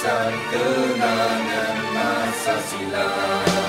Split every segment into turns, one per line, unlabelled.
kenangan masa silam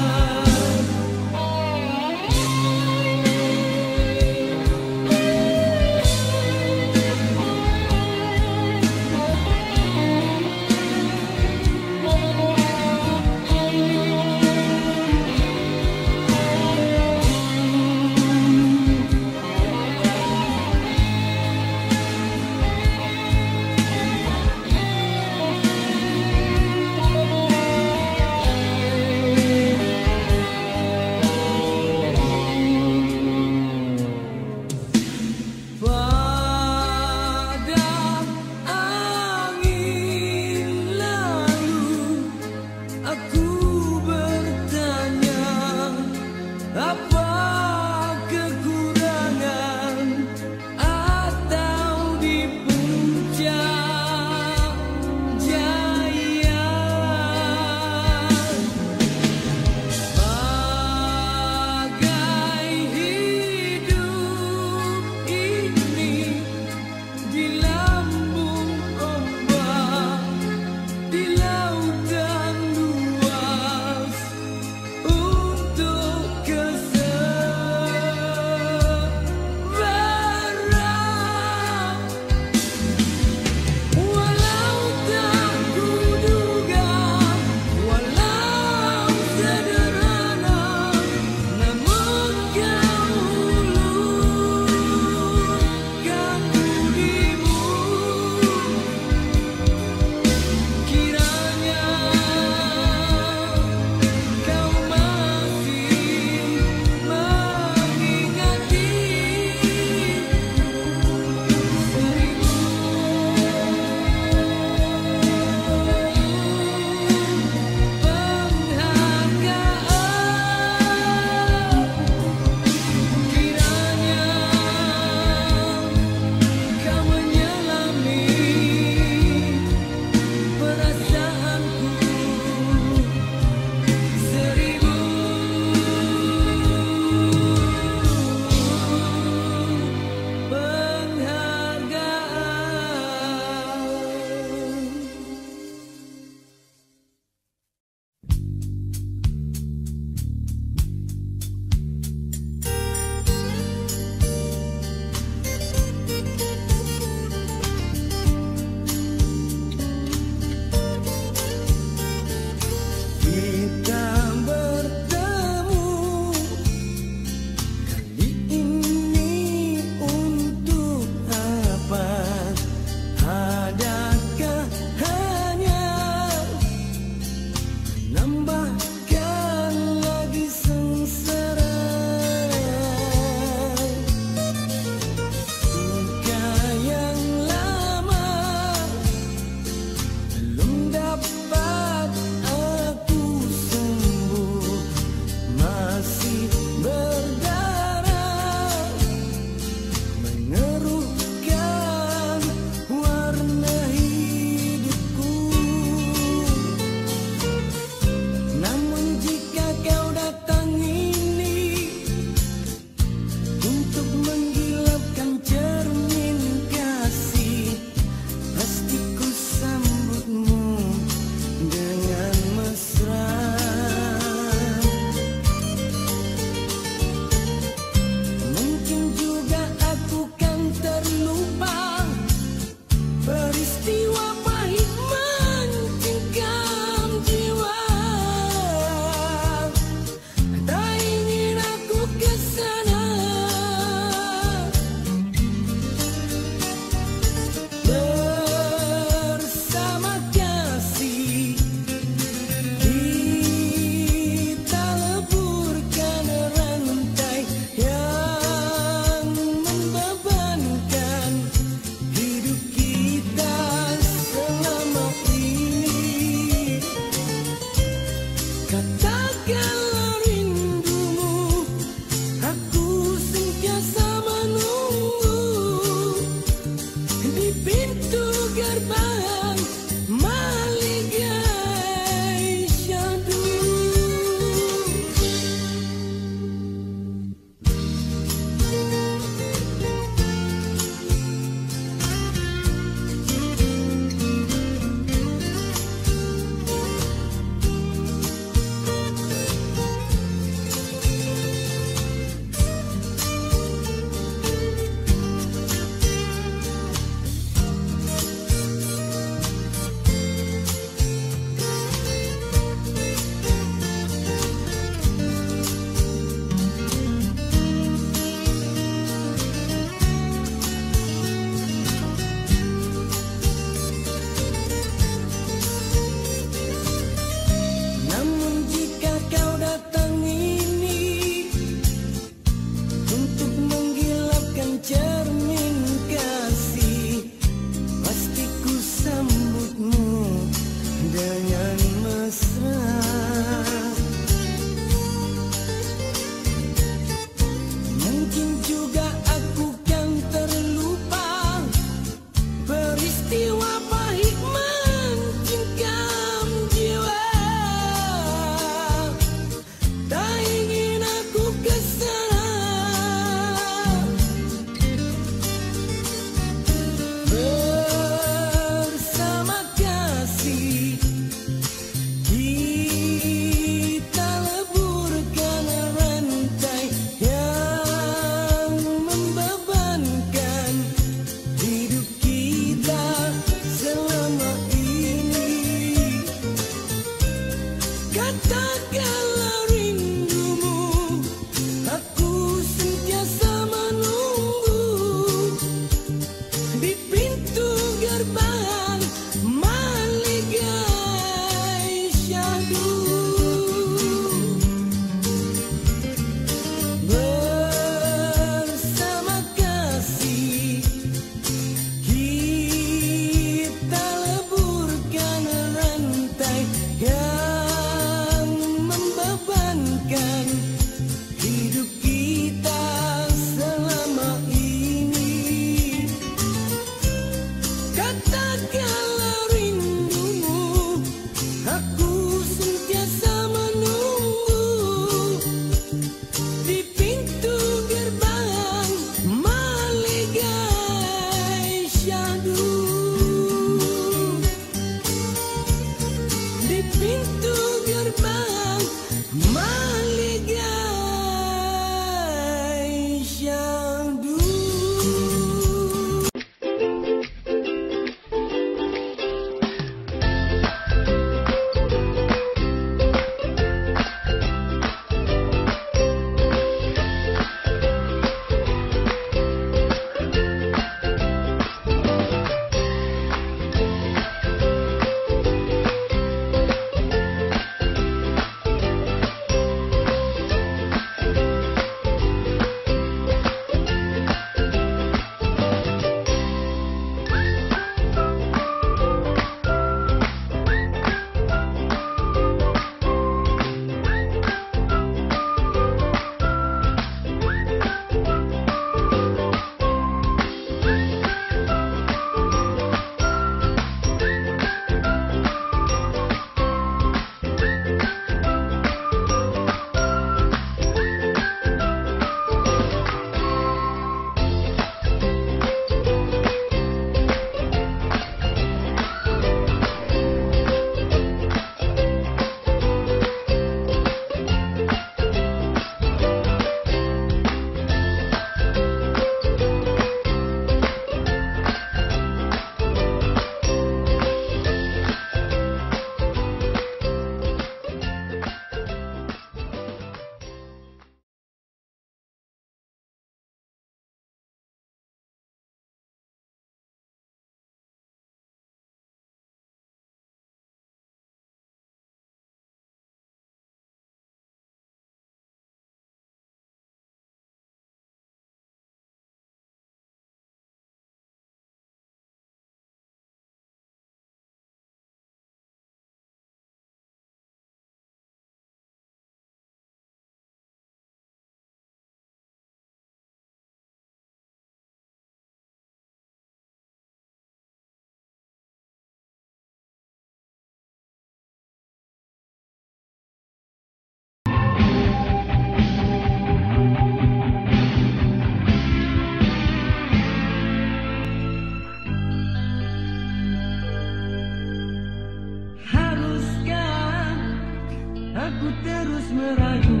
mesmerized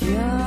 Yeah.